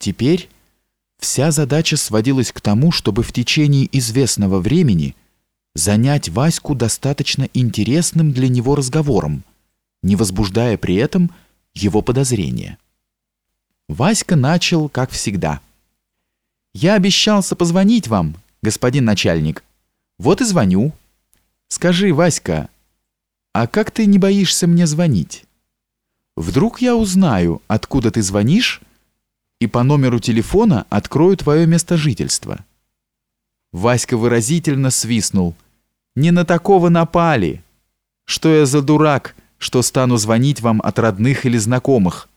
Теперь вся задача сводилась к тому, чтобы в течение известного времени занять Ваську достаточно интересным для него разговором, не возбуждая при этом его подозрения. Васька начал, как всегда. «Я обещался позвонить вам, господин начальник. Вот и звоню. Скажи, Васька, а как ты не боишься мне звонить? Вдруг я узнаю, откуда ты звонишь, и по номеру телефона открою твое место жительства». Васька выразительно свистнул. «Не на такого напали! Что я за дурак, что стану звонить вам от родных или знакомых?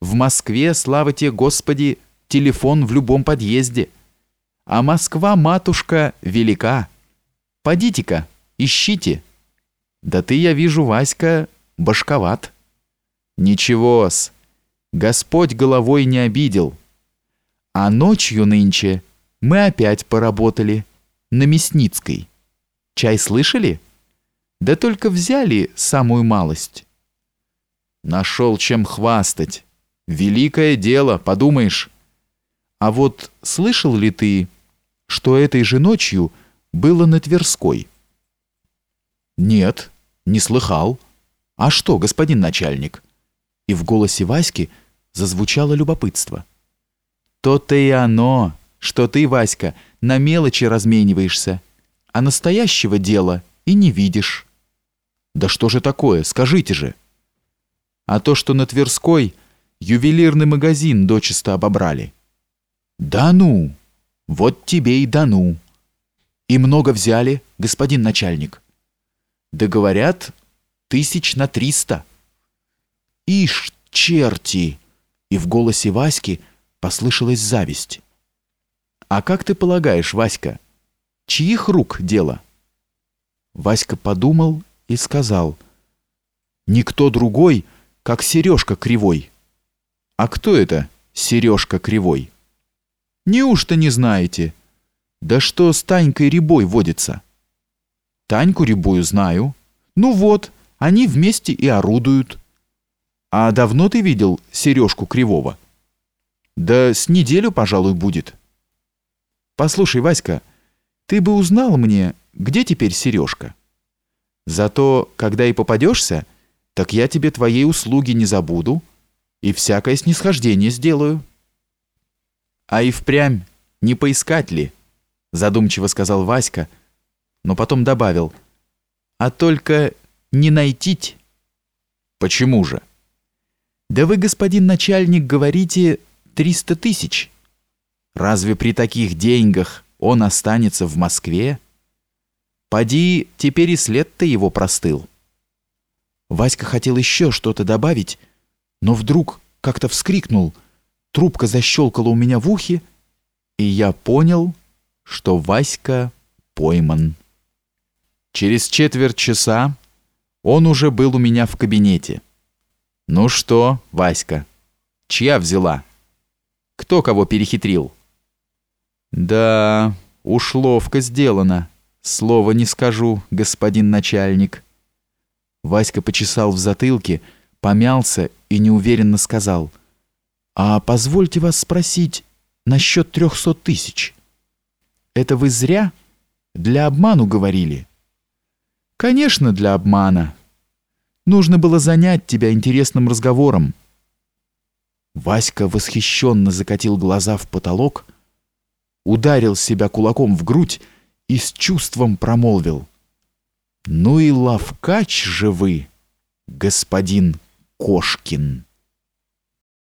В Москве, слава тебе, Господи, телефон в любом подъезде. А Москва, матушка, велика. Подите-ка, ищите». Да ты, я вижу, Васька, башковат. Ничего-с, Господь головой не обидел. А ночью нынче мы опять поработали на Мясницкой. Чай слышали? Да только взяли самую малость. Нашел чем хвастать. Великое дело, подумаешь. А вот слышал ли ты, что этой же ночью было на Тверской? «Нет, не слыхал. А что, господин начальник?» И в голосе Васьки зазвучало любопытство. «То-то и оно, что ты, Васька, на мелочи размениваешься, а настоящего дела и не видишь». «Да что же такое, скажите же!» «А то, что на Тверской ювелирный магазин дочисто обобрали». «Да ну! Вот тебе и да ну!» «И много взяли, господин начальник?» Да говорят, тысяч на триста. Ишь, черти! И в голосе Васьки послышалась зависть. А как ты полагаешь, Васька, чьих рук дело? Васька подумал и сказал, никто другой, как Сережка Кривой. А кто это Сережка Кривой? Неужто не знаете? Да что с Танькой Рябой водится? Таньку Рябую знаю. Ну вот, они вместе и орудуют. А давно ты видел Сережку Кривого? Да с неделю, пожалуй, будет. Послушай, Васька, ты бы узнал мне, где теперь Сережка. Зато, когда и попадешься, так я тебе твоей услуги не забуду и всякое снисхождение сделаю. А и впрямь не поискать ли? Задумчиво сказал Васька, но потом добавил, «А только не найтить». «Почему же?» «Да вы, господин начальник, говорите триста тысяч. Разве при таких деньгах он останется в Москве? Поди, теперь и след-то его простыл». Васька хотел еще что-то добавить, но вдруг как-то вскрикнул, трубка защелкала у меня в ухе, и я понял, что Васька пойман. Через четверть часа он уже был у меня в кабинете. «Ну что, Васька, чья взяла? Кто кого перехитрил?» «Да, уж ловко сделано. Слова не скажу, господин начальник». Васька почесал в затылке, помялся и неуверенно сказал. «А позвольте вас спросить насчет трехсот тысяч. Это вы зря для обману говорили?» Конечно, для обмана. Нужно было занять тебя интересным разговором. Васька восхищенно закатил глаза в потолок, ударил себя кулаком в грудь и с чувством промолвил. «Ну и ловкач же вы, господин Кошкин!»